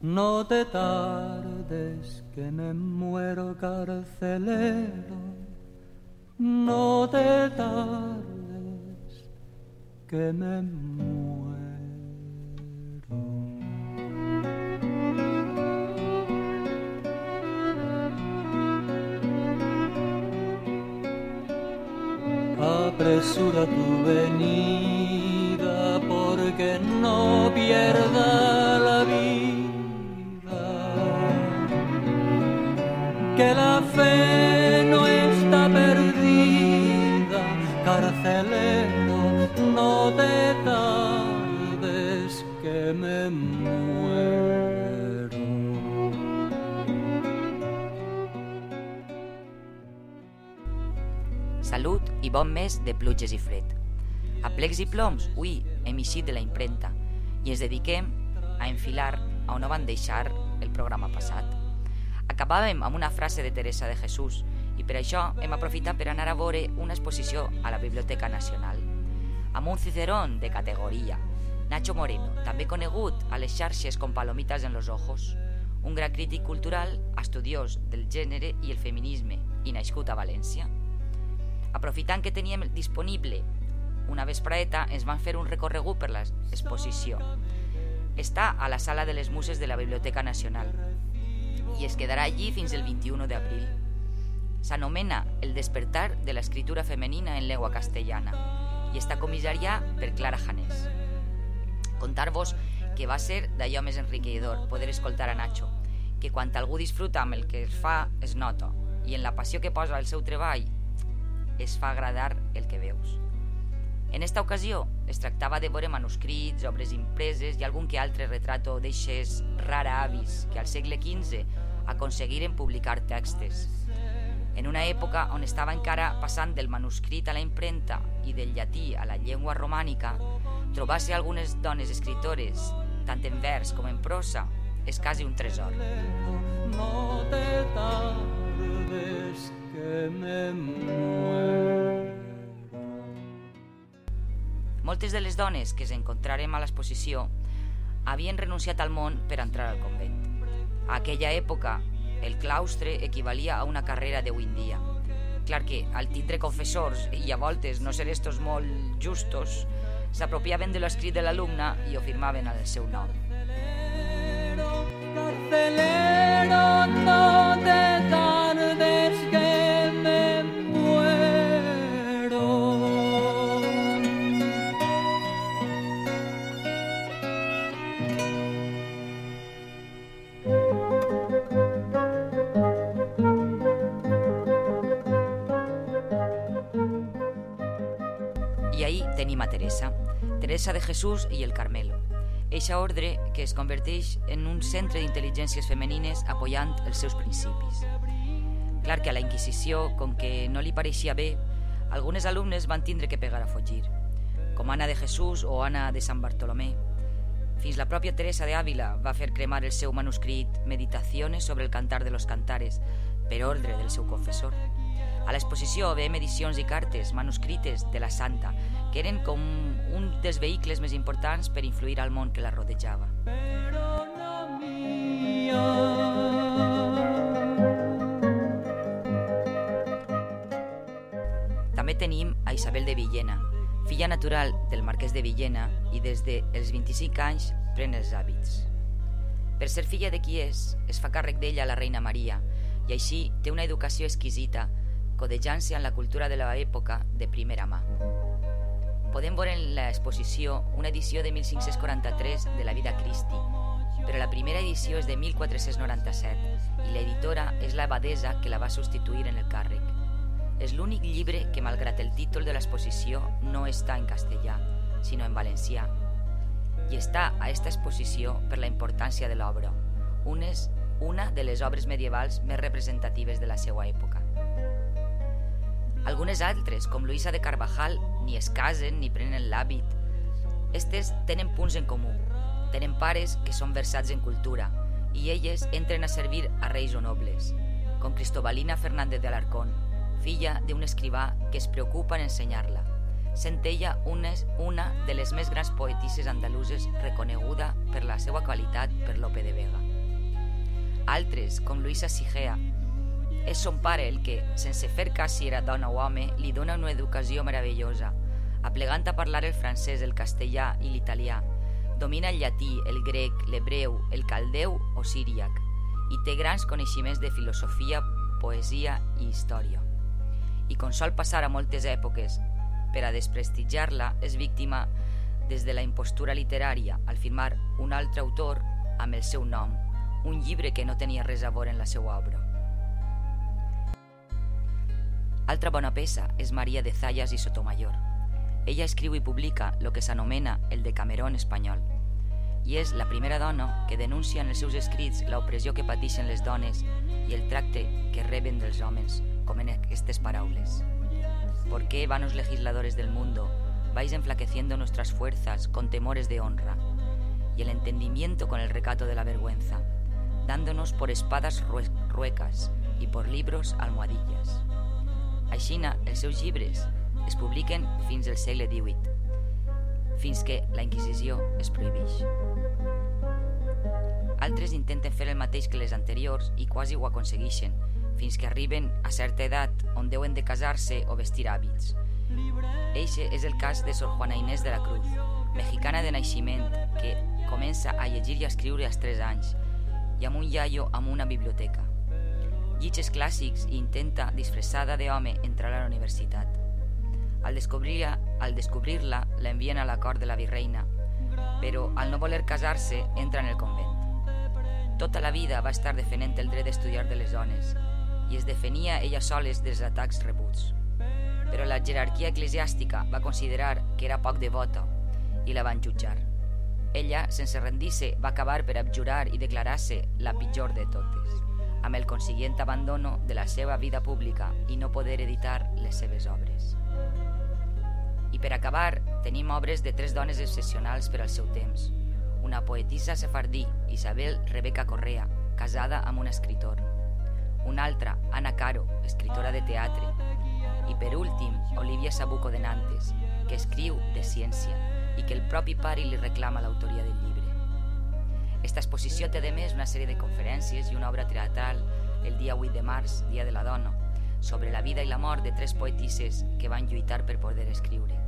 No te tardes que me muero carcelero, no te tardes que me muero. Apresura tu venida porque no pierda Que la fe no está perdida, carcelero, no te tardes que me muero. Salut i bon mes de pluges i fred. A plecs i ploms, ui, hem eixit de la impremta i ens dediquem a enfilar a on no van deixar el programa passat. Acabàvem amb una frase de Teresa de Jesús i per això hem aprofitat per anar a veure una exposició a la Biblioteca Nacional amb un cicerón de categoria, Nacho Moreno, també conegut a les xarxes com Palomitas en los Ojos, un gran crític cultural, estudiós del gènere i el feminisme i nascut a València. Aprofitant que teníem disponible una vespraeta, ens van fer un recorregut per l'exposició. Està a la sala de les muses de la Biblioteca Nacional i es quedarà allí fins el 21 d'abril. S'anomena El despertar de l'escritura femenina en llengua castellana i està comissariat per Clara Janés. Contar-vos que va ser d'allò més enriquidor poder escoltar a Nacho, que quan algú disfruta amb el que es fa es nota i en la passió que posa el seu treball es fa agradar el que veus. En esta ocasió es tractava de veure manuscrits, obres impreses i algun que altre retrato d'eixes rara avis que al segle XV aconseguiren publicar textes. En una època on estava encara passant del manuscrit a la impremta i del llatí a la llengua romànica, trobar-se algunes dones escritores, tant en vers com en prosa, és quasi un tresor. No te tardes que me. Moltes de les dones que s'encontrarem a l'exposició havien renunciat al món per entrar al convent. A aquella època, el claustre equivalia a una carrera d'avui en dia. Clar que, al tindre confessors i a voltes no ser estos molt justos, s'apropiaven de l'escrit de l'alumne i ho firmaven al seu nom. Carcelero, no te I ahí tenim a Teresa, Teresa de Jesús i el Carmelo. Eixa ordre que es converteix en un centre d'intel·ligències femenines apoyant els seus principis. Clar que a la Inquisició, com que no li pareixia bé, algunes alumnes van tindre que pegar a fugir, com Anna de Jesús o Anna de Sant Bartolomé. Fins la pròpia Teresa de Ávila va fer cremar el seu manuscrit Meditaciones sobre el cantar de los cantares per ordre del seu confessor. A l'exposició veiem edicions i cartes manuscrites de la Santa, que eren com un dels vehicles més importants per influir al món que la rodejava. Perdona mía. També tenim a Isabel de Villena, filla natural del marquès de Villena i des dels 25 anys pren els hàbits. Per ser filla de qui és, es fa càrrec d'ella la reina Maria i així té una educació exquisita, codejant-se amb la cultura de l'època de primera mà. Podem veure en l'exposició una edició de 1543 de la vida Cristi, però la primera edició és de 1497 i l'editora és la abadesa que la va substituir en el càrrec. És l'únic llibre que, malgrat el títol de l'exposició, no està en castellà, sinó en valencià. I està a esta exposició per la importància de l'obra, una de les obres medievals més representatives de la seva època. Algunes altres, com Luisa de Carvajal, ni es casen ni prenen l'hàbit. Estes tenen punts en comú. Tenen pares que són versats en cultura i elles entren a servir a reis o nobles, com Cristobalina Fernández de Alarcón, filla d'un escrivà que es preocupa en ensenyar-la. sent ella unes, una de les més grans poetisses andaluses reconeguda per la seva qualitat per Lope de Vega. Altres, com Luisa Sigea, és son pare el que, sense fer cas si era dona o home, li dona una educació meravellosa, aplegant a parlar el francès, el castellà i l'italià. Domina el llatí, el grec, l'hebreu, el caldeu o síriac i té grans coneixements de filosofia, poesia i història. I com sol passar a moltes èpoques, per a desprestigiar-la, és víctima des de la impostura literària al firmar un altre autor amb el seu nom, un llibre que no tenia res a veure en la seva obra. Altra bona peça és Maria de Zayas i Sotomayor. Ella escriu i publica el que s'anomena el Decamerón espanyol, i és la primera dona que denuncia en els seus escrits l'opressió que pateixen les dones i el tracte que reben dels homes, com en aquestes paraules. ¿Por qué, vanos legisladores del mundo, vais enflaqueciendo nuestras fuerzas con temores de honra y el entendimiento con el recato de la vergüenza, dándonos por espadas ruecas y por libros almohadillas? Aixina, els seus llibres es publiquen fins al segle XVIII, fins que la Inquisició es prohibeix. Altres intenten fer el mateix que les anteriors i quasi ho aconsegueixen, fins que arriben a certa edat on deuen de casar-se o vestir hàbits. Eixe és el cas de Sor Juana Inés de la Cruz, mexicana de naixement que comença a llegir i a escriure als 3 anys i amb un iaio amb una biblioteca. Llitges clàssics i intenta, disfressada d'home, entrar a la universitat. Al descobrir-la, al descobrir-la, la envien a la cort de la virreina, però al no voler casar-se entra en el convent. Tota la vida va estar defendent el dret d'estudiar de les dones i es defenia ella soles dels atacs rebuts. Però la jerarquia eclesiàstica va considerar que era poc devota i la van jutjar. Ella, sense rendir-se, va acabar per abjurar i declarar-se la pitjor de totes, amb el consiguient abandono de la seva vida pública i no poder editar les seves obres. I per acabar, tenim obres de tres dones excepcionals per al seu temps. Una poetisa sefardí, Isabel Rebeca Correa, casada amb un escritor, una altra, Ana Caro, escritora de teatre, i per últim, Olivia Sabuco de Nantes, que escriu de ciència i que el propi pare li reclama l'autoria del llibre. Esta exposició té de més una sèrie de conferències i una obra teatral el dia 8 de març, Dia de la Dona, sobre la vida i la mort de tres poetisses que van lluitar per poder escriure.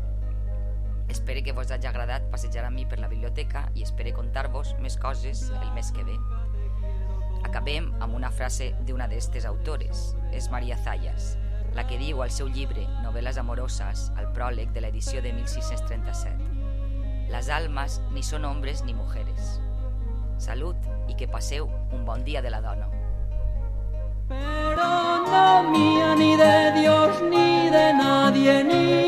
Espero que vos hagi agradat passejar amb mi per la biblioteca i espero contar-vos més coses el mes que ve. Acabem amb una frase d'una d'aquestes autores, és Maria Zayas, la que diu al seu llibre Novel·les amoroses, al pròleg de l'edició de 1637. Las almas ni són hombres ni mujeres. Salut i que passeu un bon dia de la dona. Pero no mía ni de Dios ni de nadie ni